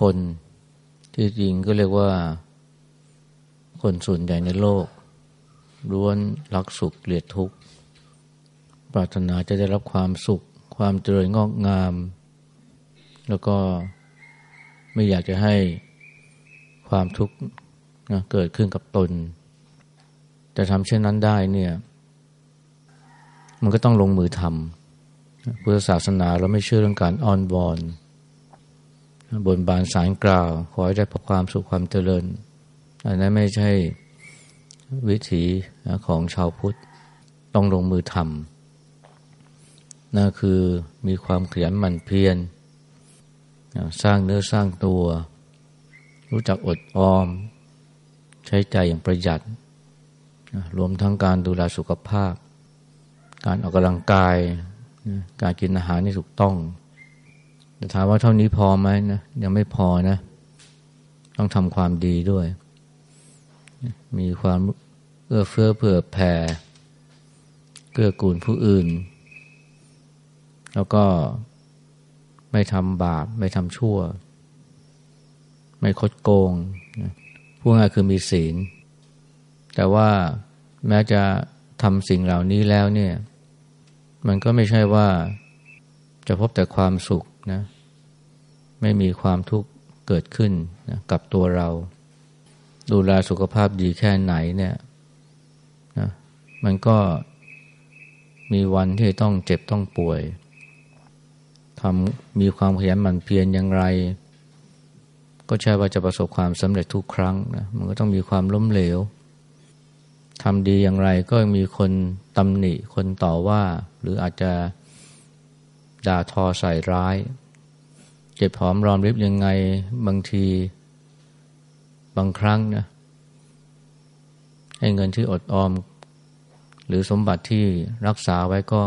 คน ที่จริงก็เรียกว่า คนส่วนใหญ่ในโลกล้วนรักสุขเกลียดทุกข์ ปรารถนาจะได้รับความสุข ความเจริญงอกงาม แล้วก็ไม่อยากจะให้ความทุกข์เกิดขึ้นกับตน จะทำเช่นนั้นได้เนี่ย มันก็ต้องลงมือทำพุทธศาสนาเราไม่เชื่อเรื่องการอ้อนวอน บนบานสารกล่าว ขอให้ได้พบความสุขความเจริญ อันนั้นไม่ใช่วิถีของชาวพุทธต้องลงมือทำนั่นคือมีความขยันหมั่นเพียรสร้างเนื้อสร้างตัว รู้จักอดออม ใช้ใจอย่างประหยัด รวมทั้งการดูแลสุขภาพ การออกกำลังกาย การกินอาหารที่ถูกต้อง แต่ถามว่าเท่านี้พอไหมนะยังไม่พอนะ ต้องทำความดีด้วย มีความเอื้อเฟื้อเผื่อแผ่เกื้อกูลผู้อื่น แล้วก็ไม่ทำบาป ไม่ทำชั่ว ไม่คดโกงพูดง่ายคือมีศีล แต่ว่าแม้จะทำสิ่งเหล่านี้แล้วเนี่ย มันก็ไม่ใช่ว่าจะพบแต่ความสุข นะไม่มีความทุกข์เกิดขึ้นนะกับตัวเรา ดูแลสุขภาพดีแค่ไหนเนี่ยนะมันก็มีวันที่ต้องเจ็บต้องป่วยทำมีความขยันหมั่นเพียรอย่างไร ก็ใช่ว่าจะประสบความสำเร็จทุกครั้งนะมันก็ต้องมีความล้มเหลวทำดีอย่างไรก็มีคนตำหนิคนต่อว่า หรืออาจจะด่าทอใส่ร้ายเก็บหอมรอมริบยังไง บางที บางครั้งนะให้เงินที่อดออม หรือสมบัติที่รักษาไว้ก็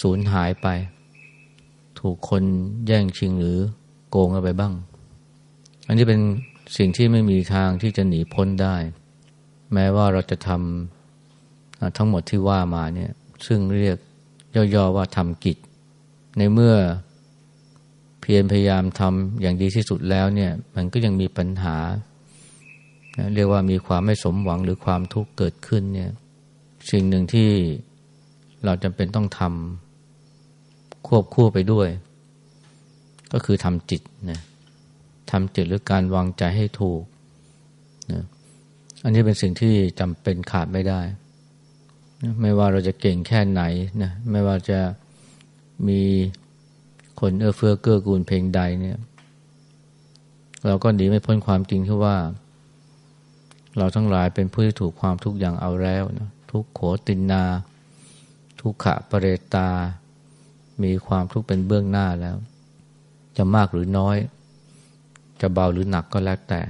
สูญหายไป ถูกคนแย่งชิงหรือโกงเอาไปบ้าง อันนี้เป็นสิ่งที่ไม่มีทางที่จะหนีพ้นได้ แม้ว่าเราจะทำทั้งหมดที่ว่ามาเนี่ย ซึ่งเรียกย่อๆว่าทำกิจ ในเมื่อ พียรพยายามทำอย่างดีที่สุดแล้วเนี่ยมันก็ยังมีปัญหา เรียกว่ามีความไม่สมหวังหรือความทุกข์เกิดขึ้นเนี่ยสิ่งหนึ่งที่เราจำเป็นต้องทำควบคู่ไปด้วย ก็คือทำจิตนะทำจิตหรือการวางใจให้ถูกนะอันนี้เป็นสิ่งที่จำเป็นขาดไม่ได้ ไม่ว่าเราจะเก่งแค่ไหนนะไม่ว่าจะมี คนเอื้อเฟื้อเกื้อกูลเพลงใดเนี่ย เราก็หนีไม่พ้นความจริงที่ว่า เราทั้งหลายเป็นผู้ที่ถูกความทุกข์อย่างเอาแล้วนะทุกโขตินนา ทุกขะปเรตา มีความทุกข์เป็นเบื้องหน้าแล้ว จะมากหรือน้อย จะเบาหรือหนักก็แล้วแต่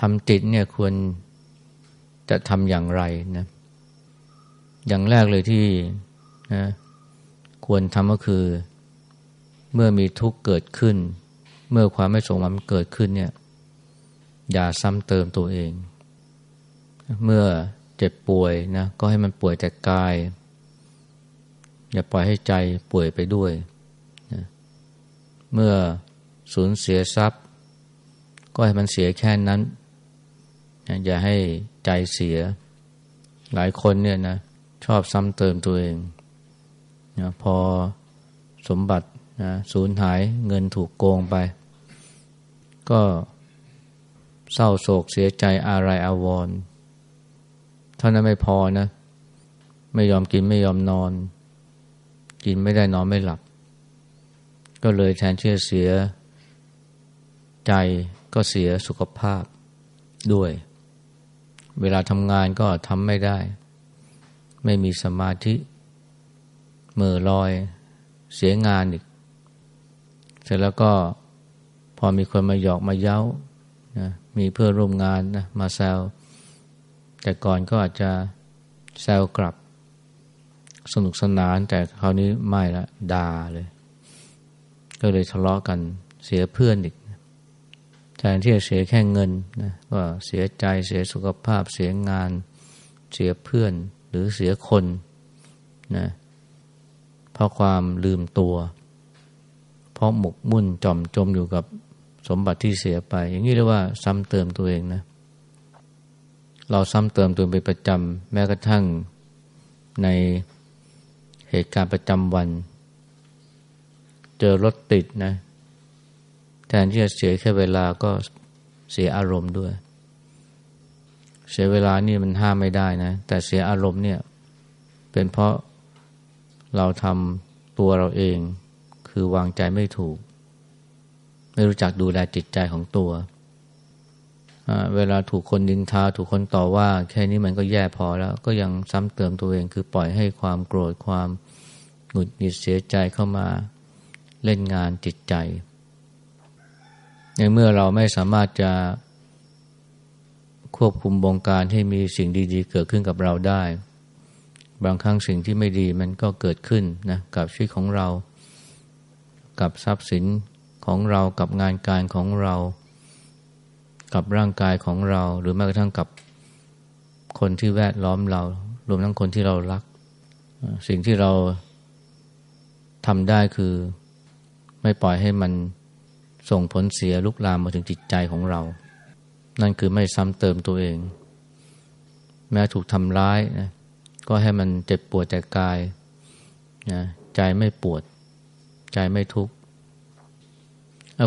ทำจิตเนี่ยควรจะทำอย่างไรนะอย่างแรกเลยที่นะควรทำก็คือ เมื่อมีทุกข์เกิดขึ้น เมื่อความไม่สมหวังเกิดขึ้นเนี่ย อย่าซ้ำเติมตัวเอง เมื่อเจ็บป่วยนะก็ให้มันป่วยแต่กาย อย่าปล่อยให้ใจป่วยไปด้วยนะเมื่อสูญเสียทรัพย์ ก็ให้มันเสียแค่นั้นนะอย่าให้ใจเสีย หลายคนเนี่ยนะชอบซ้ำเติมตัวเองนะพอสมบัติ นะสูญหายเงินถูกโกงไป ก็เศร้าโศกเสียใจอะไรอาวรณ์เท่านั้นไม่พอนะ ไม่ยอมกินไม่ยอมนอน กินไม่ได้นอนไม่หลับ ก็เลยแทนเชื่อเสียใจก็เสียสุขภาพด้วย เวลาทำงานก็ทำไม่ได้ ไม่มีสมาธิเมื่อลอยเสียงานอีก เสร็จแล้วก็พอมีคนมาหยอกมาเย้านะมีเพื่อนร่วมงานนะมาแซวแต่ก่อนก็อาจจะแซวกลับ สนุกสนานแต่คราวนี้ไม่ละด่าเลย ก็เลยทะเลาะกันเสียเพื่อนอีกแทนที่จะเสียแค่เงินนะก็เสียใจเสียสุขภาพเสียงาน เสียเพื่อนหรือเสียคนนะเพราะความลืมตัว เพราะหมกมุ่นจอมจมอยู่กับสมบัติที่เสียไป อย่างนี้เรียกว่าซ้ำเติมตัวเองนะ เราซ้ำเติมตัวเป็นประจำแม้กระทั่งในเหตุการณ์ประจำวัน เจอรถติดนะ แทนที่จะเสียแค่เวลาก็เสียอารมณ์ด้วย เสียเวลานี่มันห้ามไม่ได้นะ แต่เสียอารมณ์เนี่ย เป็นเพราะเราทำตัวเราเอง คือวางใจไม่ถูก ไม่รู้จักดูแลจิตใจของตัว เวลาถูกคนดินทาถูกคนต่อว่า แค่นี้มันก็แย่พอแล้ว ก็ยังซ้ำเติมตัวเอง คือปล่อยให้ความโกรธความหงุดหงิดเสียใจเข้ามาเล่นงานจิตใจ ในเมื่อเราไม่สามารถจะควบคุมบงการให้มีสิ่งดีๆ เกิดขึ้นกับเราได้ บางครั้งสิ่งที่ไม่ดีมันก็เกิดขึ้นนะกับชีวิตของเรา กับทรัพย์สินของเรากับงานการของเรา กับร่างกายของเรา หรือแม้กระทั่งกับคนที่แวดล้อมเรา รวมทั้งคนที่เรารัก สิ่งที่เราทำได้คือ ไม่ปล่อยให้มันส่งผลเสียลุกลามมาถึงจิตใจของเรา นั่นคือไม่ซ้ำเติมตัวเอง แม้ถูกทำร้ายนะก็ให้มันเจ็บปวดแต่กายนะใจไม่ปวด ใจไม่ทุกข์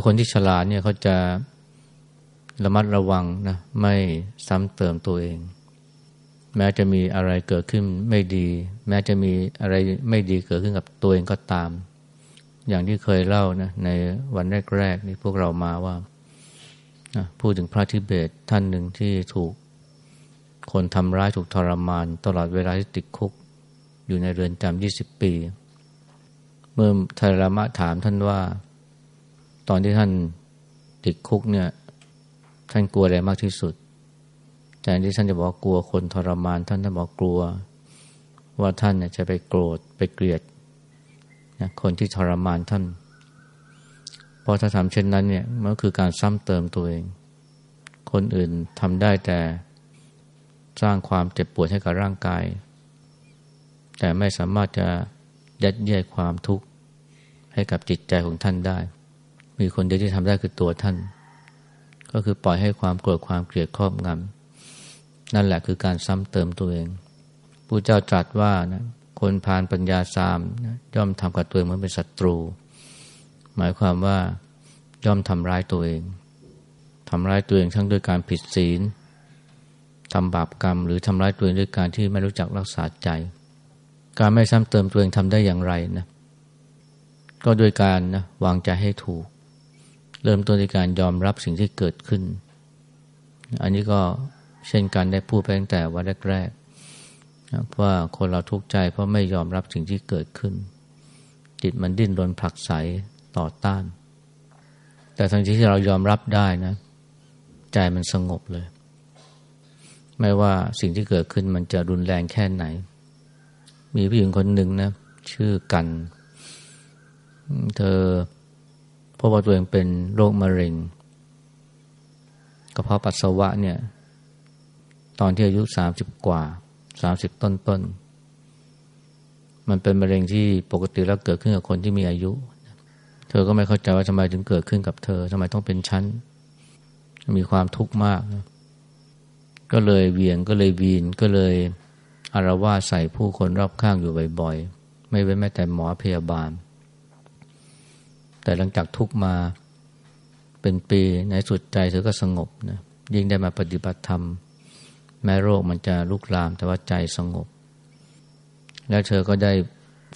คนที่ฉลาดเนี่ยเขาจะระมัดระวังนะไม่ซ้ำเติมตัวเอง แม้จะมีอะไรเกิดขึ้นไม่ดี แม้จะมีอะไรไม่ดีเกิดขึ้นกับตัวเองก็ตาม อย่างที่เคยเล่านะในวันแรกๆนี่พวกเรามาว่าพูดถึงพระทิเบตท่านหนึ่งที่ถูก คนทำร้ายถูกทรมาน ตลอดเวลาที่ติดคุก อยู่ในเรือนจำยี่สิบปี เมื่อทารามะถามท่านว่า ตอนที่ท่านติดคุกเนี่ย ท่านกลัวอะไรมากที่สุดแทนที่ท่านจะบอกกลัวคนทรมาน ท่านท่านบอกกลัว ว่าท่านเนี่ยจะไปโกรธไปเกลียดนะคนที่ทรมานท่านเพราะถ้าทำเช่นนั้นเนี่ยมันก็คือการซ้ำเติมตัวเอง คนอื่นทำได้แต่สร้างความเจ็บปวดให้กับร่างกาย แต่ไม่สามารถจะ ยัดเยียดความทุกข์ให้กับจิตใจของท่านได้ มีคนเดียวที่ทำได้คือตัวท่าน ก็คือปล่อยให้ความโกรธความเกลียดครอบงำนั่นแหละคือการซ้ำเติมตัวเองผู้เจ้าตรัสว่านะคนพานปัญญาสามนะย่อมทำกับตัวเองเหมือนเป็นศัตรู หมายความว่าย่อมทำร้ายตัวเองทำร้ายตัวเองทั้งด้วยการผิดศีลทำบาปกรรม หรือทำร้ายตัวเองด้วยการที่ไม่รู้จักรักษาใจ การไม่ซ้ำเติมตัวเองทำได้อย่างไรนะ ก็โดยการนะวางใจให้ถูก เริ่มต้นในการยอมรับสิ่งที่เกิดขึ้น อันนี้ก็เช่นกันได้พูดไปตั้งแต่วันแรกๆว่าคนเราทุกข์ใจเพราะไม่ยอมรับสิ่งที่เกิดขึ้น จิตมันดิ้นรนผลักไสต่อต้าน แต่ทั้งที่เรายอมรับได้นะ ใจมันสงบเลย ไม่ว่าสิ่งที่เกิดขึ้นมันจะรุนแรงแค่ไหน มีผู้หญิงคนหนึ่งนะ ชื่อกัน เธอพบว่าตัวเองเป็นโรคมะเร็งกระเพาะปัสสาวะเนี่ย ตอนที่อายุสามสิบกว่าสามสิบต้นต้นมันเป็นมะเร็งที่ปกติแล้วเกิดขึ้นกับคนที่มีอายุ เธอก็ไม่เข้าใจว่าทำไมถึงเกิดขึ้นกับเธอทำไมต้องเป็นชั้น มีความทุกข์มากก็เลยเวียงก็เลยวีนก็เลย อารวาใส่ผู้คนรอบข้างอยู่บ่อยๆ ไม่เว้นแม้แต่หมอพยาบาล แต่หลังจากทุกมาเป็นปีในสุดใจเธอก็สงบนะยิ่งได้มาปฏิบัติธรรม แม้โรคมันจะลุกลามแต่ว่าใจสงบ แล้วเธอก็ได้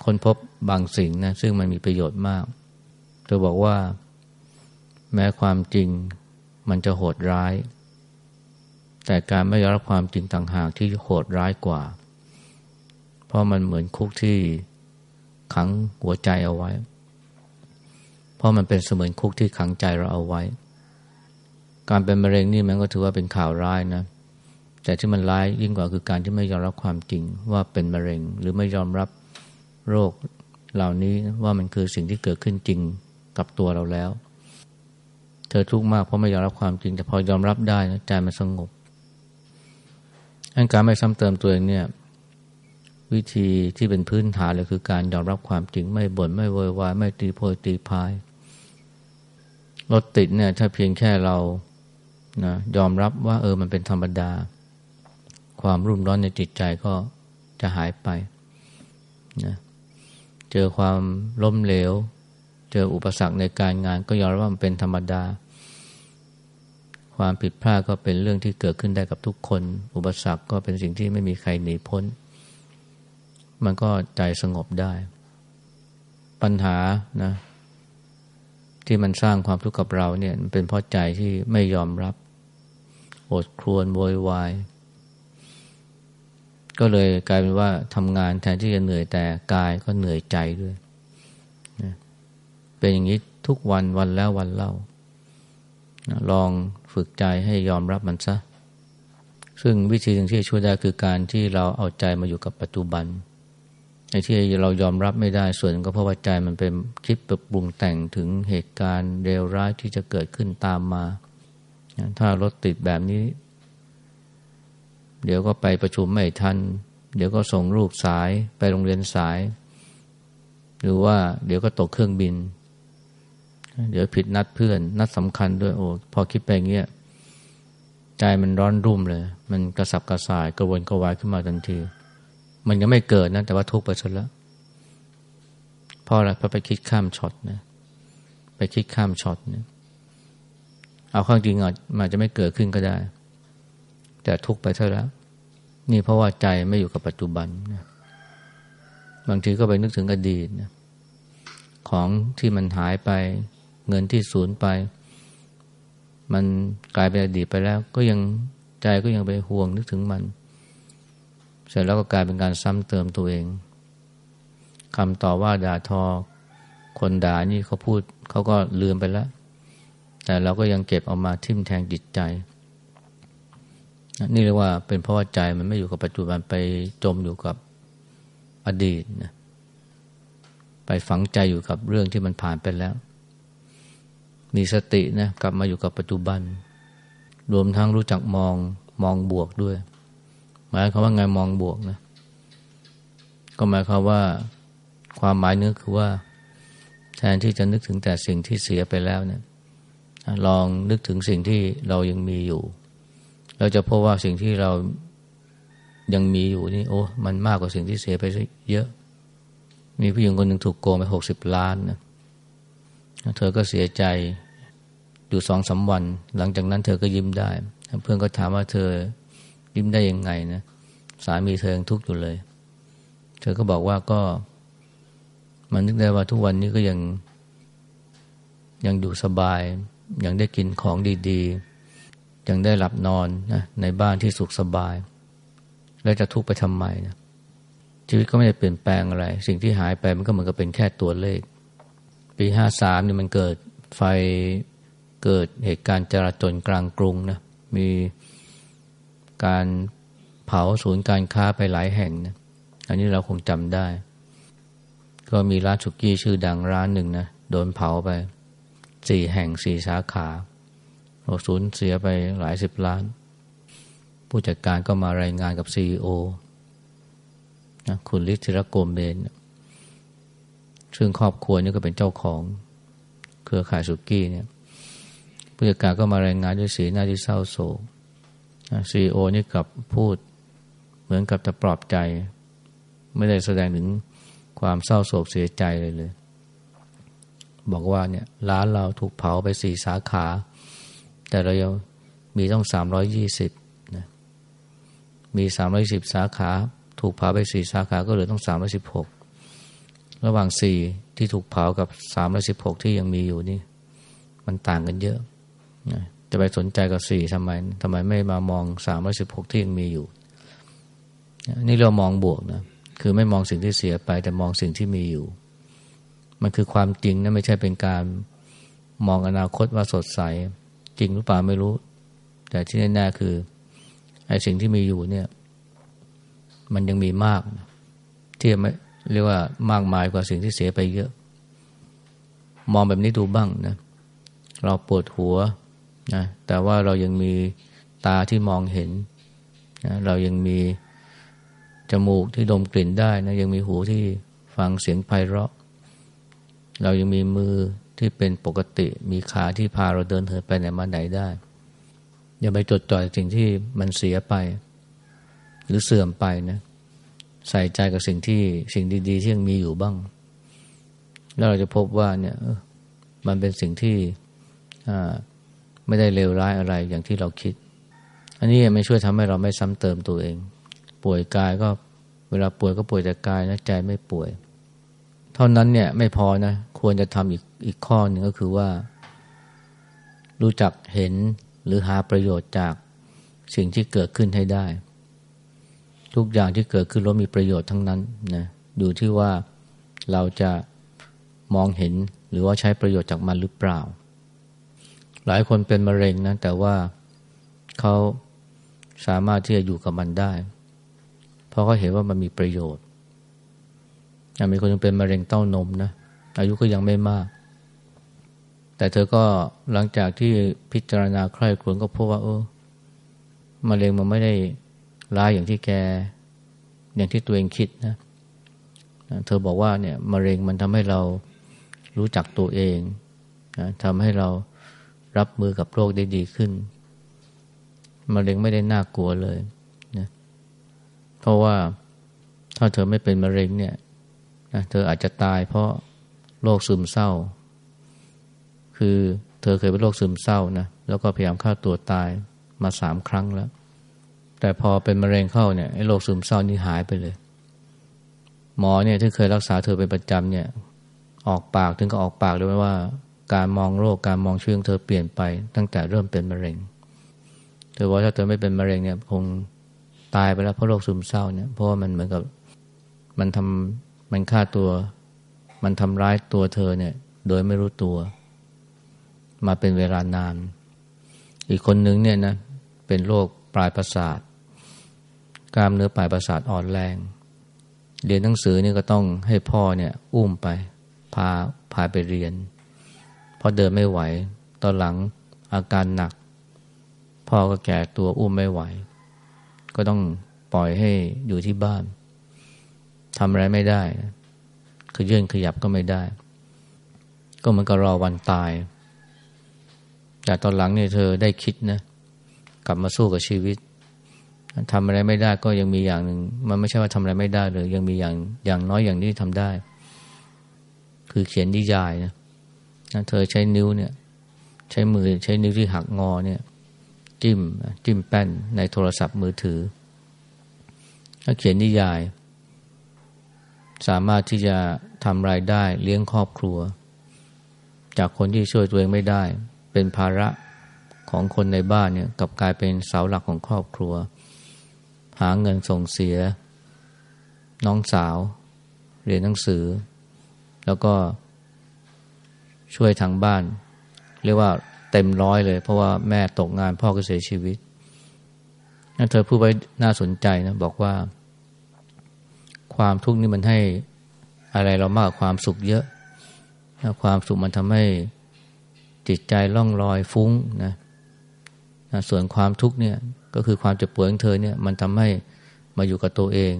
ค้นพบบางสิ่งนะซึ่งมันมีประโยชน์มาก เธอบอกว่า แม้ความจริงมันจะโหดร้าย แต่การไม่ยอมรับความจริงต่างหากที่โหดร้ายกว่า เพราะมันเหมือนคุกที่ขังหัวใจเอาไว้ เพราะมันเป็นเสมือนคุกที่ขังใจเราเอาไว้ การเป็นมะเร็งนี่มันก็ถือว่าเป็นข่าวร้ายนะ แต่ที่มันร้ายยิ่งกว่าคือการที่ไม่ยอมรับความจริงว่าเป็นมะเร็ง หรือไม่ยอมรับโรคเหล่านี้ว่ามันคือสิ่งที่เกิดขึ้นจริงกับตัวเราแล้ว เธอทุกข์มากเพราะไม่ยอมรับความจริงแต่พอยอมรับได้นะใจมันสงบอันการไม่ซ้ำเติมตัวเองเนี่ย วิธีที่เป็นพื้นฐานเลยคือการยอมรับความจริงไม่บน่นไม่โวยวายไม่ตีโพยตีพายรถติดเนี่ยถ้าเพียงแค่เรานะยอมรับว่า เออมันเป็นธรรมดา ความรุ่มร้อนในจิตใจก็จะหายไปนะเจอความล้มเหลว เจออุปสรรคในการงาน ก็ยอมรับว่ามันเป็นธรรมดา ความผิดพลาดก็เป็นเรื่องที่เกิดขึ้นได้กับทุกคน อุปสรรคก็เป็นสิ่งที่ไม่มีใครหนีพ้น มันก็ใจสงบได้ ปัญหานะ ที่มันสร้างความทุกข์กับเราเนี่ยมันเป็นเพราะใจที่ไม่ยอมรับอดครวนโวยวาย ก็เลยกลายเป็นว่าทำงานแทนที่จะเหนื่อยแต่กายก็เหนื่อยใจด้วยนะเป็นอย่างนี้ทุกวันวันแล้ววันเล่านะลองฝึกใจให้ยอมรับมันซะซึ่งวิธีหนึ่งที่ช่วยได้คือการที่เราเอาใจมาอยู่กับปัจจุบัน ในที่เรายอมรับไม่ได้ส่วนก็เพราะว่าใจมันเป็นคิดแบบปรุงแต่งถึงเหตุการณ์เลวร้ายที่จะเกิดขึ้นตามมา ถ้ารถติดแบบนี้ เดี๋ยวก็ไปประชุมไม่ทัน เดี๋ยวก็ส่งลูกสายไปโรงเรียนสาย หรือว่าเดี๋ยวก็ตกเครื่องบิน เดี๋ยวผิดนัดเพื่อน นัดสำคัญด้วยโอ้พอคิดไปเงี้ยใจมันร้อนรุ่มเลย มันกระสับกระส่ายกระวนกระวายขึ้นมาทันที มันยังไม่เกิดนะ แต่ว่าทุกข์ไปซะแล้วเพราะอะไรเพราะไปคิดข้ามช็อตนะ ไปคิดข้ามช็อตนี่ยเอาข้างจริงอาจมันจะไม่เกิดขึ้นก็ได้ แต่ทุกข์ไปซะแล้ว นี่เพราะว่าใจไม่อยู่กับปัจจุบันนะบางทีก็ไปนึกถึงอดีตนะของที่มันหายไป เงินที่สูญไป มันกลายเป็นอดีตไปแล้ว ก็ยังใจก็ยังไปห่วงนึกถึงมัน เสร็จแล้วก็กลายเป็นการซ้ำเติมตัวเองคำต่อว่าด่าทอ คนด่านี่เขาพูดเขาก็ลืมไปแล้ว แต่เราก็ยังเก็บเอามาทิ่มแทงจิตใจ นี่เรียกว่าเป็นเพราะว่าใจมันไม่อยู่กับปัจจุบันไปจมอยู่กับอดีตนะไปฝังใจอยู่กับเรื่องที่มันผ่านไปแล้ว มีสตินะกลับมาอยู่กับปัจจุบัน รวมทั้งรู้จักมองมองบวกด้วย หมายความว่าไงมองบวกนะ ก็หมายความว่า ความหมายนึกคือว่า แทนที่จะนึกถึงแต่สิ่งที่เสียไปแล้วเนี่ยลองนึกถึงสิ่งที่เรายังมีอยู่ เราจะพบว่าสิ่งที่เรายังมีอยู่นี่โอ้ มันมากกว่าสิ่งที่เสียไปเยอะ มีผู้หญิงคนหนึ่งถูกโกงไปหกสิบล้านนะเธอก็เสียใจอยู่สองสาวัน หลังจากนั้นเธอก็ยิ้มได้ เพื่อนก็ถามว่าเธอ ยิ้มได้ยังไงนะสามีเธอยังทุกข์อยู่เลย เธอก็บอกว่าก็ มันนึกได้ว่าทุกวันนี้ก็ยัง ยังอยู่สบาย ยังได้กินของดีๆ ยังได้หลับนอนนะในบ้านที่สุขสบาย แล้วจะทุกข์ไปทำไมนะชีวิตก็ไม่ได้เปลี่ยนแปลงอะไร สิ่งที่หายไปมันก็เหมือนกับเป็นแค่ตัวเลข ปีห้าสามนี่มันเกิดไฟเกิดเหตุการณ์จราจรกลางกรุงนะมี การเผาศูนย์การค้าไปหลายแห่งนะอันนี้เราคงจำได้ ก็มีร้านชุกี้ชื่อดังร้านหนึ่งนะโดนเผาไปสี่แห่งสี่สาขาสูญเสียไปหลายสิบล้าน ผู้จัดการก็มารายงานกับซีอโอนะคุณลิธิรโกมเบนซึ่งครอบครัวนี่ก็เป็นเจ้าของเครือข่ายสุกี้เนี่ยผู้จัดการก็มารายงานด้วยสีหน้าที่เศร้าโศก ซีโอนี่กับพูดเหมือนกับจะปลอบใจ ไม่ได้แสดงถึงความเศร้าโศกเสียใจเลยเลย บอกว่าเนี่ยร้านเราถูกเผาไปสี่สาขา แต่เรายังมีต้องสามร้อยยี่สิบนะมีสามร้อยสิบสาขา ถูกเผาไปสี่สาขาก็เหลือต้องสามร้อยสิบหกระหว่างสี่ที่ถูกเผากับสามร้อยสิบหกที่ยังมีอยู่นี่ มันต่างกันเยอะนะ จะไปสนใจกับสี่ทำไมทำไมไม่มามองสามร้อยสิบหกที่ยังมีอยู่ นี่เรามองบวกนะคือไม่มองสิ่งที่เสียไป แต่มองสิ่งที่มีอยู่ มันคือความจริงนะไม่ใช่เป็นการมองอนาคตว่าสดใส จริงหรือเปล่าไม่รู้ แต่ที่แน่ๆคือไอ้สิ่งที่มีอยู่เนี่ย มันยังมีมากที่ไม่เรียกว่ามากมายกว่าสิ่งที่เสียไปเยอะ มองแบบนี้ดูบ้างนะ เราปวดหัว นะแต่ว่าเรายังมีตาที่มองเห็นนะเรายังมีจมูกที่ดมกลิ่นได้นะยังมีหูที่ฟังเสียงไพเราะ เรายังมีมือที่เป็นปกติ มีขาที่พาเราเดินเหินไปไหนมาไหนได้ อย่าไปจดจ่อยสิ่งที่มันเสียไป หรือเสื่อมไปนะใส่ใจกับสิ่งที่สิ่งดีๆที่ยังมีอยู่บ้าง แล้วเราจะพบว่าเนี่ยมันเป็นสิ่งที่ ไม่ได้เลวร้ายอะไรอย่างที่เราคิด อันนี้ไม่ช่วยทำให้เราไม่ซ้ำเติมตัวเอง ป่วยกายก็เวลาป่วยก็ป่วยแต่กายนะใจไม่ป่วย เท่านั้นเนี่ยไม่พอนะ ควรจะทำอีกอีกข้อหนึ่งก็คือว่า รู้จักเห็นหรือหาประโยชน์จากสิ่งที่เกิดขึ้นให้ได้ ทุกอย่างที่เกิดขึ้นล้วนมีประโยชน์ทั้งนั้นนะอยู่ที่ว่าเราจะมองเห็นหรือว่าใช้ประโยชน์จากมันหรือเปล่า หลายคนเป็นมะเร็งนะแต่ว่าเขาสามารถที่จะอยู่กับมันได้ เพราะเขาเห็นว่ามันมีประโยชน์อย่างมีคนนึงเป็นมะเร็งเต้านมนะอายุก็ยังไม่มาก แต่เธอก็หลังจากที่พิจารณาใคร่ครวญก็พบว่าเออมะเร็งมันไม่ได้ร้ายอย่างที่แก อย่างที่ตัวเองคิดนะเธอบอกว่าเนี่ยมะเร็งมันทำให้เรารู้จักตัวเองนะทำให้เรา รับมือกับโรคได้ดีขึ้นมะเร็งไม่ได้น่ากลัวเลยนะเพราะว่าถ้าเธอไม่เป็นมะเร็งเนี่ยนะเธออาจจะตายเพราะโรคซึมเศร้า คือเธอเคยเป็นโรคซึมเศร้านะแล้วก็พยายามฆ่าตัวตายมาสามครั้งแล้ว แต่พอเป็นมะเร็งเข้าเนี่ยไอ้โรคซึมเศร้านี่หายไปเลย หมอเนี่ยที่เคยรักษาเธอเป็นประจำเนี่ย ออกปากถึงก็ออกปากเลยว่า การมองโรคการมองชื่อของเธอเปลี่ยนไป ตั้งแต่เริ่มเป็นมะเร็ง เธอว่าถ้าเธอไม่เป็นมะเร็งเนี่ยคงตายไปแล้วเพราะโรคซึมเศร้าเนี่ยเพราะว่ามันเหมือนกับมันทำมันฆ่าตัว มันทำร้ายตัวเธอเนี่ย โดยไม่รู้ตัว มาเป็นเวลานาน อีกคนนึงเนี่ยนะเป็นโรคปลายประสาทกล้ามเนื้อปลายประสาทอ่อนแรง เรียนหนังสือนี่ก็ต้องให้พ่อเนี่ย อุ้มไป พาพาไปเรียน เพราะเดินไม่ไหว ตอนหลังอาการหนัก พ่อก็แก่ตัวอุ้มไม่ไหว ก็ต้องปล่อยให้อยู่ที่บ้านทำอะไรไม่ได้คือยื่นขยับก็ไม่ได้ ก็เหมือนกับรอวันตาย แต่ตอนหลังเนี่ยเธอได้คิดนะ กลับมาสู้กับชีวิตทำอะไรไม่ได้ก็ยังมีอย่างหนึ่งมันไม่ใช่ว่าทำอะไรไม่ได้เลยยังมีอย่างอย่างน้อยอย่างนี้ทำได้ คือเขียนนิยายนะ เธอใช้นิ้วเนี่ย ใช้มือใช้นิ้วที่หักงอเนี่ย จิ้มจิ้มแป้นในโทรศัพท์มือถือถ้าเขียนนิยาย สามารถที่จะทำรายได้เลี้ยงครอบครัว จากคนที่ช่วยตัวเองไม่ได้ เป็นภาระของคนในบ้านเนี่ยกับกลายเป็นเสาหลักของครอบครัว หาเงินส่งเสีย น้องสาว เรียนหนังสือ แล้วก็ ช่วยทางบ้าน เรียกว่าเต็มร้อยเลย เพราะว่าแม่ตกงานพ่อก็เสียชีวิตนั่นเธอพูดไว้น่าสนใจนะบอกว่า ความทุกข์นี่มันให้อะไรเรามากความสุขเยอะความสุขมันทำให้จิตใจล่องลอยฟุ้งนะนะส่วนความทุกข์เนี่ยก็คือความเจ็บปวดของเธอเนี่ยมันทำให้มาอยู่กับตัวเอง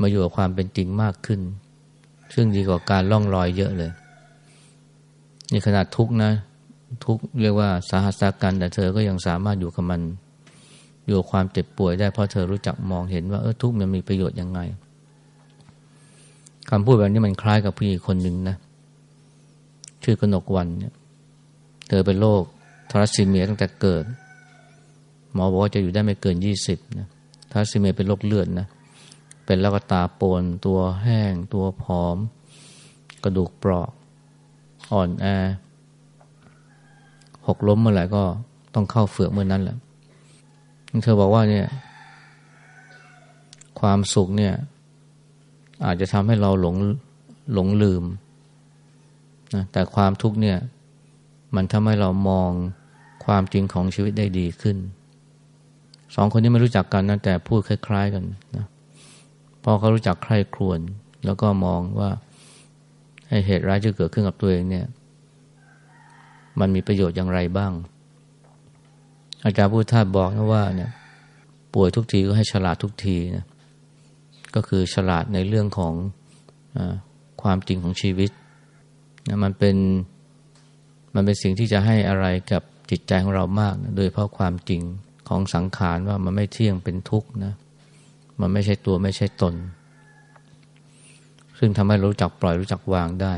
มาอยู่กับความเป็นจริงมากขึ้น ซึ่งดีกว่าการล่องลอยเยอะเลย นี่ขนาดทุกนะ ทุกเรียกว่าสาหัสกันแต่เธอก็ยังสามารถอยู่กับมัน อยู่ความเจ็บป่วยได้เพราะเธอรู้จักมองเห็นว่าเออทุกมันมีประโยชน์ยังไงคำพูดแบบนี้มันคล้ายกับผู้หญิงคนหนึ่งนะชื่อกนกวันเนี่ย เธอเป็นโรคทรัสซีเมียตั้งแต่เกิด หมอบอกว่าจะอยู่ได้ไม่เกินยี่สิบนะทรัสซีเมียเป็นโรคเลือดนะเป็นแล้วก็ตาปนตัวแห้ง ตัวผอม กระดูกเปราะ อ่อนแอหกล้มเมื่อไหร่ก็ต้องเข้าเฟือกเมื่อนั้นแหละเธอบอกว่าเนี่ย ความสุขเนี่ย อาจจะทำให้เราหลงหลงลืมนะแต่ความทุกข์เนี่ย มันทำให้เรามองความจริงของชีวิตได้ดีขึ้น สองคนนี้ไม่รู้จักกันนะแต่พูดคล้าย ๆ กันนะพอเขารู้จักใคร่ครวญแล้วก็มองว่า เหตุร้ายที่เกิดขึ้นกับตัวเองเนี่ย มันมีประโยชน์อย่างไรบ้าง อาจารย์พุทธาบอกนะว่าเนี่ย ป่วยทุกทีก็ให้ฉลาดทุกทีนะก็คือฉลาดในเรื่องของอความจริงของชีวิตนะมันเป็นมันเป็นสิ่งที่จะให้อะไรกับจิตใจของเรามากนะโดยเพราะความจริงของสังขารว่ามันไม่เที่ยงเป็นทุกข์นะ มันไม่ใช่ตัวไม่ใช่ตน ซึ่งทำให้รู้จักปล่อยรู้จักวางได้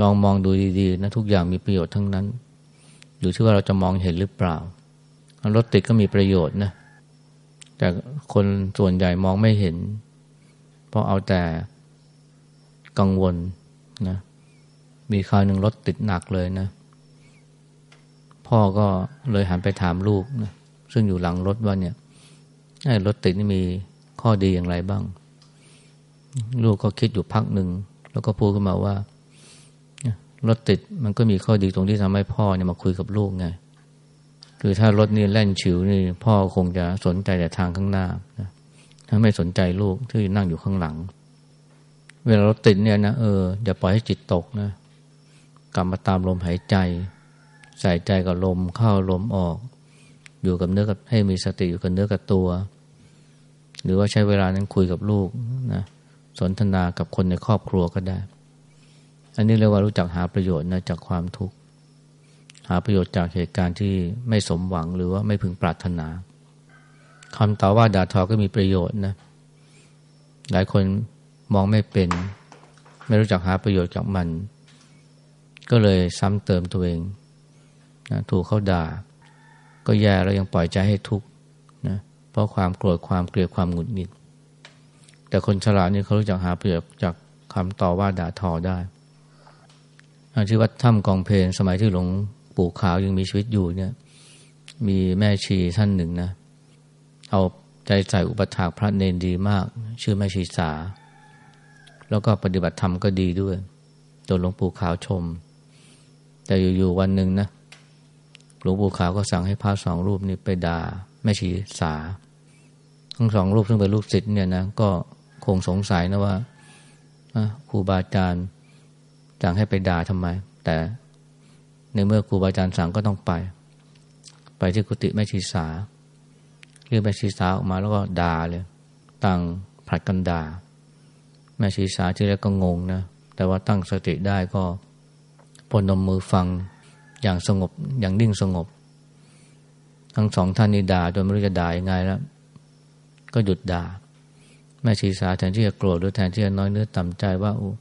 ลองมองดูดีๆนะทุกอย่างมีประโยชน์ทั้งนั้น อยู่ที่ว่าเราจะมองเห็นหรือเปล่ารถติดก็มีประโยชน์นะ แต่คนส่วนใหญ่มองไม่เห็น เพราะเอาแต่กังวลนะ มีคราวหนึ่งรถติดหนักเลยนะ พ่อก็เลยหันไปถามลูกนะซึ่งอยู่หลังรถว่าเนี่ยรถติดนี่มีข้อดีอย่างไรบ้าง ลูกก็คิดอยู่พักหนึ่ง แล้วก็พูดขึ้นมาว่ารถติดมันก็มีข้อดีตรงที่ทำให้พ่อเนี่ยมาคุยกับลูกไงคือถ้ารถนี่แล่นฉิวนี่ พ่อคงจะสนใจแต่ทางข้างหน้านะถ้าไม่สนใจลูกที่นั่งอยู่ข้างหลัง เวลารถติดเนี่ยนะเอออย่าปล่อยให้จิตตกนะกลับมาตามลมหายใจ ใส่ใจกับลมเข้าลมออก อยู่กับเนื้อกับให้มีสติอยู่กับเนื้อกับตัว หรือว่าใช้เวลานั้นคุยกับลูกนะ สนทนากับคนในครอบครัวก็ได้ อันนี้เรียกว่ารู้จักหาประโยชน์นะจากความทุกข์หาประโยชน์จากเหตุการณ์ที่ไม่สมหวังหรือว่าไม่พึงปรารถนาคำต่อว่าด่าทอก็มีประโยชน์นะ หลายคนมองไม่เป็น ไม่รู้จักหาประโยชน์จากมัน ก็เลยซ้ำเติมตัวเองนะถูกเขาด่า ก็แย่แล้วยังปล่อยใจให้ทุกข์นะเพราะความโกรธความเกลียดความหงุดหงิด แต่คนฉลาดนี่เขารู้จักหาประโยชน์จากคำต่อว่าด่าทอได้ที่วัดถ้ำกองเพลนสมัยที่หลวงปู่ขาวยังมีชีวิตอยู่เนี่ย มีแม่ชีท่านหนึ่งนะ เอาใจใส่อุปถากพระเนนดีมาก ชื่อแม่ชีสา แล้วก็ปฏิบัติธรรมก็ดีด้วยจนหลวงปู่ขาวชม แต่อยู่ๆวันหนึ่งนะหลวงปู่ขาวก็สั่งให้พระสองรูปนี้ไปด่าแม่ชีสา ทั้งสองรูปซึ่งเป็นลูกศิษย์เนี่ยนะก็ คงสงสัยนะว่าครูบาอาจารย์สั่งให้ไปด่าทำไม แต่ในเมื่อครูบาอาจารย์สั่งก็ต้องไป ไปที่กุฏิแม่ชีสาเรียกแม่ชีสาออกมาแล้วก็ด่าเลย ต่างผลัดกันด่าแม่ชีสาที่แรกก็งงนะแต่ว่าตั้งสติได้ก็พนมมือฟังอย่างสงบอย่างนิ่งสงบ ทั้งสองท่านนี่ด่าโดยไม่รู้จะด่ายังไงแล้ว ก็หยุดด่า แม่ชีสาแทนที่จะโกรธหรือแทนที่จะน้อยเนื้อต่ำใจว่าอู้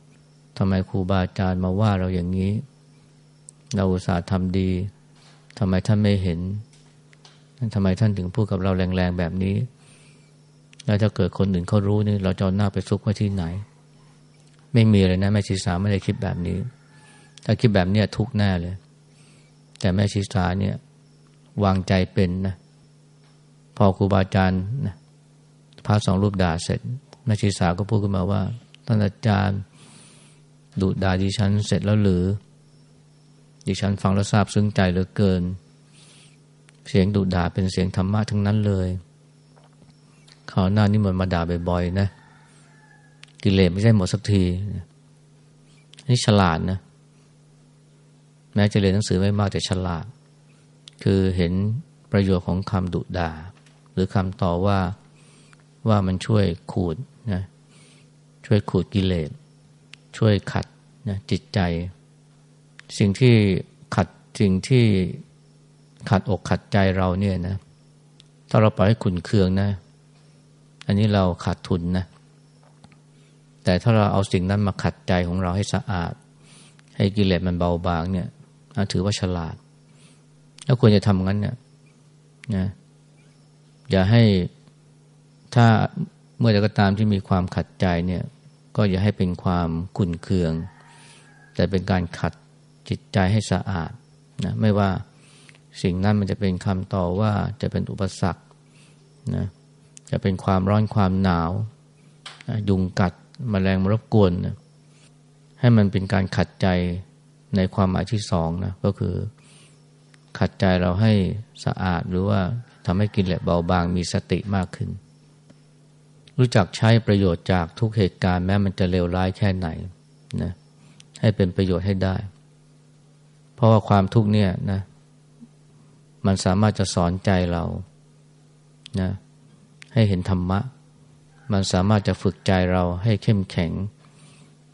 ทำไมครูบาอาจารย์มาว่าเราอย่างนี้ เราอุตส่าห์ทำดีทำไมท่านไม่เห็นทำไมท่านถึงพูดกับเราแรงๆแบบนี้ แล้วถ้าเกิดคนอื่นเขารู้นี่ เราจะหน้าไปซุกไว้ที่ไหน ไม่มีเลยนะแม่ชีสาไม่ได้คิดแบบนี้ ถ้าคิดแบบนี้ทุกแน่เลย แต่แม่ชีสาเนี่ย วางใจเป็นนะ พอครูบาอาจารย์นะ พระสองรูปด่าเสร็จแม่ชีสาก็พูดขึ้นมาว่าท่านอาจารย์ดุด่าดิฉันเสร็จแล้วหรือ ดิฉันฟังแล้วซาบซึ้งใจเหลือเกิน เสียงดุด่าเป็นเสียงธรรมะทั้งนั้นเลยข่าวหน้านี่มันมาด่าบ่อยๆนะกิเลสไม่ใช่หมดสักทีนี่ฉลาดนะแม้จะเรียนหนังสือไม่มากแต่ฉลาด คือเห็นประโยชน์ของคำดุด่า หรือคำต่อว่า ว่ามันช่วยขูดนะช่วยขูดกิเลส ช่วยขัดนะจิตใจ สิ่งที่ขัดสิ่งที่ขัดอกขัดใจเราเนี่ยนะ ถ้าเราปล่อยให้ขุนเคืองนะ อันนี้เราขาดทุนนะ แต่ถ้าเราเอาสิ่งนั้นมาขัดใจของเราให้สะอาด ให้กิเลสมันเบาบางเนี่ยถือว่าฉลาด แล้วควรจะทำงั้นเนี่ยนะอย่าให้ ถ้าเมื่อใดก็ตามที่มีความขัดใจเนี่ยก็อย่าให้เป็นความขุนเคือง แต่เป็นการขัดจิตใจให้สะอาดนะไม่ว่าสิ่งนั้นมันจะเป็นคำต่อว่าจะเป็นอุปสรรคนะจะเป็นความร้อนความหนาวนะยุงกัดมแมลงมารบกวนนะให้มันเป็นการขัดใจในความหมายที่สองนะก็คือขัดใจเราให้สะอาดหรือว่าทำให้กินแหละเบาบางมีสติมากขึ้น รู้จักใช้ประโยชน์จากทุกเหตุการณ์แม้มันจะเลวร้ายแค่ไหนนะให้เป็นประโยชน์ให้ได้ เพราะว่าความทุกเนี่ยนะมันสามารถจะสอนใจเรานะให้เห็นธรรมะ มันสามารถจะฝึกใจเราให้เข้มแข็ง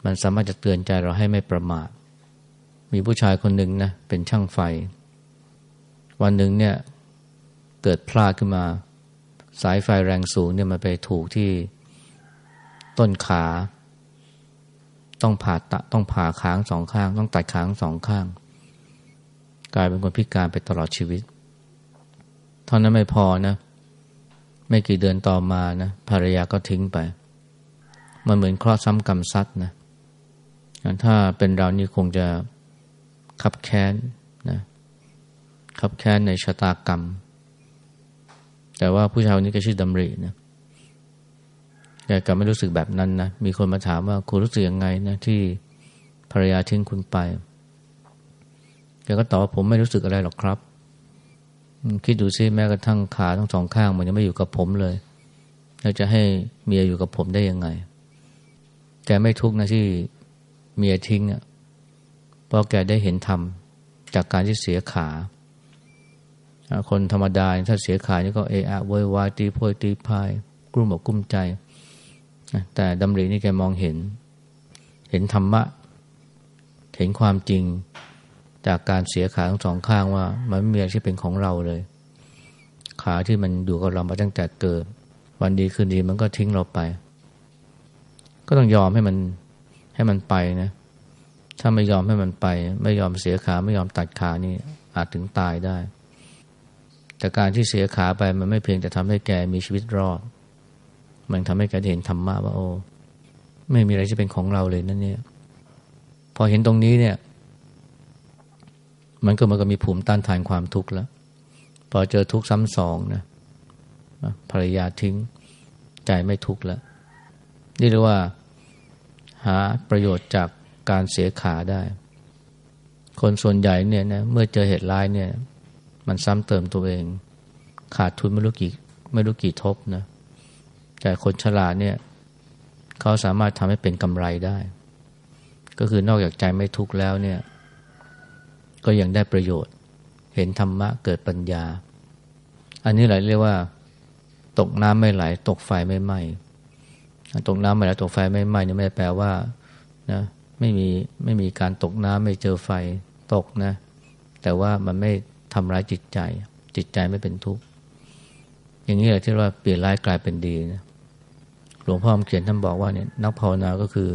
มันสามารถจะเตือนใจเราให้ไม่ประมาทมีผู้ชายคนหนึ่งนะเป็นช่างไฟ วันหนึ่งเนี่ยเกิดพลาดขึ้นมา สายไฟแรงสูงเนี่ยมันไปถูกที่ต้นขา ต้องผ่าตะต้องผ่าค้างสองข้าง ต้องตัดค้างสองข้าง กลายเป็นคนพิการไปตลอดชีวิตเท่านั้นไม่พอนะไม่กี่เดือนต่อมานะภรรยาก็ทิ้งไป มันเหมือนคลอดซ้ำกรรมซัดนะถ้าเป็นเรานี่คงจะขับแค้นนะขับแค้นในชะตากรรม แต่ว่าผู้ชายคนนี้ก็ชื่อดำรินะแกก็ไม่รู้สึกแบบนั้นนะ มีคนมาถามว่าคุณรู้สึกยังไงนะที่ภรรยาทิ้งคุณไป แกก็ตอบว่าผมไม่รู้สึกอะไรหรอกครับ คิดดูซิแม้กระทั่งขาทั้งสองข้างมันยังไม่อยู่กับผมเลยแล้วจะให้เมียอยู่กับผมได้ยังไง แกไม่ทุกข์นะที่เมียทิ้งอะ เพราะแกได้เห็นธรรมจากการที่เสียขา คนธรรมดาถ้าเสียขานี่ก็เอะอะโวยวายตีโพยตีพายกลุ้มอกกลุ้มใจ แต่ดำรินี่แกมองเห็น เห็นธรรมะ เห็นความจริงจากการเสียขาทั้งสองข้างว่า มันไม่มีอะไรที่เป็นของเราเลย ขาที่มันอยู่กับเรามาตั้งแต่เกิด วันดีคืนดีมันก็ทิ้งเราไป ก็ต้องยอมให้มันให้มันไปนะ ถ้าไม่ยอมให้มันไป ไม่ยอมเสียขาไม่ยอมตัดขานี่อาจถึงตายได้ แต่การที่เสียขาไปมันไม่เพียงแต่ทำให้แกมีชีวิตรอด มันทำให้แกเห็นธรรมะว่าโอ้ไม่มีอะไรที่เป็นของเราเลยนั่นเนี่ย พอเห็นตรงนี้เนี่ย มันก็มันก็มีภูมิต้านทานความทุกข์แล้ว พอเจอทุกข์ซ้ำสองนะภรรยาทิ้งใจไม่ทุกข์แล้วนี่เรียกว่า หาประโยชน์จากการเสียขาได้ คนส่วนใหญ่เนี่ยนะเมื่อเจอเหตุร้ายเนี่ย มันซ้ำเติมตัวเอง ขาดทุนไม่รู้กี่ไม่รู้กี่ทบนะแต่คนฉลาดเนี่ยเขาสามารถทำให้เป็นกำไรได้ ก็คือนอกจากใจไม่ทุกข์แล้วเนี่ย ก็ยังได้ประโยชน์ เห็นธรรมะเกิดปัญญา อันนี้หลายเรียกว่า ตกน้ำไม่ไหล ตกไฟไม่ไหม้ตกน้ำไม่ไหลตกไฟไม่ไหม้นี่ไม่ได้แปลว่านะไม่มีไม่มีการตกน้ำไม่เจอไฟตกนะ แต่ว่ามันไม่ ทำร้ายจิตใจ จิตใจไม่เป็นทุกข์อย่างนี้แหละที่ว่าเปลี่ยนร้ายกลายเป็นดีนะหลวงพ่อเขียนท่านบอกว่าเนี่ยนักภาวนาก็คือ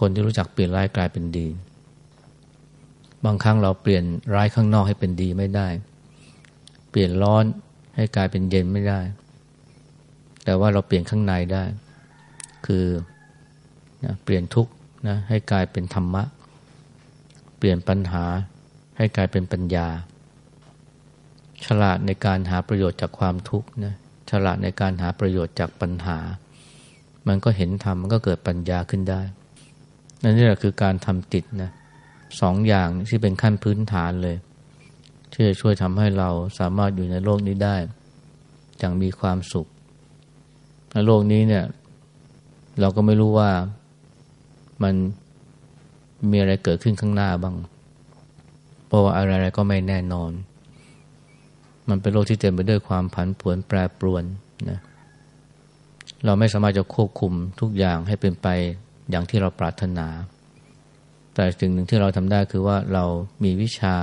คนที่รู้จักเปลี่ยนร้ายกลายเป็นดี บางครั้งเราเปลี่ยนร้ายข้างนอกให้เป็นดีไม่ได้ เปลี่ยนร้อนให้กลายเป็นเย็นไม่ได้ แต่ว่าเราเปลี่ยนข้างในได้ คือเปลี่ยนทุกข์นะให้กลายเป็นธรรมะ เปลี่ยนปัญหา ให้กลายเป็นปัญญา ฉลาดในการหาประโยชน์จากความทุกข์นะฉลาดในการหาประโยชน์จากปัญหา มันก็เห็นธรรมมันก็เกิดปัญญาขึ้นได้นั่นนี่แหละคือการทำจิตนะสองอย่างที่เป็นขั้นพื้นฐานเลยที่จะช่วยทำให้เราสามารถอยู่ในโลกนี้ได้อย่างมีความสุขในโลกนี้เนี่ย เราก็ไม่รู้ว่ามันมีอะไรเกิดขึ้นข้างหน้าบ้าง เพราะว่าอะไรๆก็ไม่แน่นอน มันเป็นโลกที่เต็มไปด้วยความผันผวนแปรปรวนนะเราไม่สามารถจะควบคุมทุกอย่างให้เป็นไปอย่างที่เราปรารถนา แต่สิ่งหนึ่งที่เราทำได้คือว่าเรามีวิชา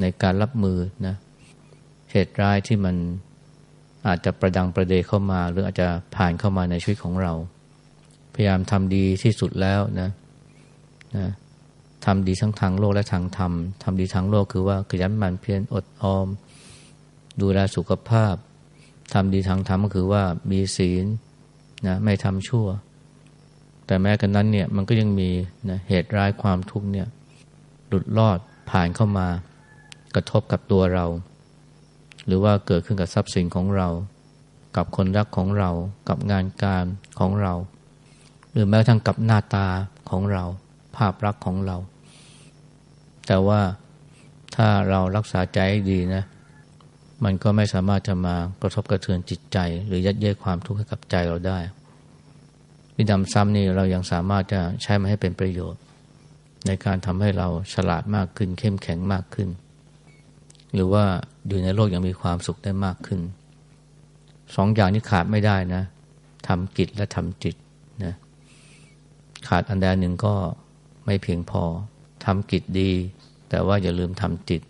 ในการรับมือนะเหตุร้ายที่มันอาจจะประดังประเดเข้ามา หรืออาจจะผ่านเข้ามาในชีวิตของเรา พยายามทำดีที่สุดแล้วนะนะ ทำดีทั้งทางโลกและทางธรรมทำดีทางโลกคือว่าขยันหมั่นเพียรอดออม ดูแลสุขภาพทำดีทางธรรมก็คือว่ามีศีลนะไม่ทำชั่ว แต่แม้กันนั้นเนี่ยมันก็ยังมีนะเหตุร้ายความทุกข์เนี่ยหลุดลอดผ่านเข้ามากระทบกับตัวเรา หรือว่าเกิดขึ้นกับทรัพย์สินของเรา กับคนรักของเรา กับงานการของเรา หรือแม้กระทั่งกับหน้าตาของเรา ภาพลักษณ์ของเรา แต่ว่าถ้าเรารักษาใจดีนะ มันก็ไม่สามารถจะมากระทบกระเทือนจิตใจ หรือยัดเยียดความทุกข์ให้กับใจเราได้วิดำซ้ำนี่เรายังสามารถจะใช้มันให้เป็นประโยชน์ ในการทำให้เราฉลาดมากขึ้น เข้มแข็งมากขึ้น หรือว่าอยู่ในโลกยังมีความสุขได้มากขึ้นสองอย่างนี้ขาดไม่ได้นะทำกิจและทำจิตนะขาดอันใดหนึ่งก็ ไม่เพียงพอทำกิจดี แต่ว่าอย่าลืมทำจิต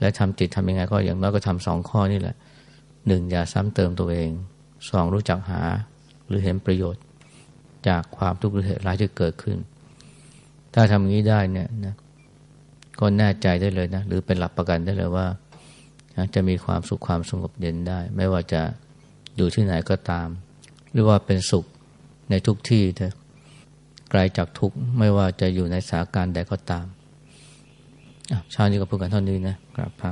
และทำจิตทำยังไงก็อย่างน้อยก็ทำสองข้อนี่แหละหนึ่งอย่าซ้ำเติมตัวเองสองรู้จักหาหรือเห็นประโยชน์ จากความทุกข์หรือเหตุร้ายที่เกิดขึ้น ถ้าทำอย่างนี้ได้เนี่ยนะก็แน่ใจได้เลยนะ หรือเป็นหลักประกันได้เลยว่าจะมีความสุขความสงบเย็นได้ ไม่ว่าจะอยู่ที่ไหนก็ตาม หรือว่าเป็นสุขในทุกที่เถอะ ไกลจากทุกข์ไม่ว่าจะอยู่ในสถานการณ์ใดก็ตามชาตินี้ก็พูดกันเท่านี้นะกราบพระ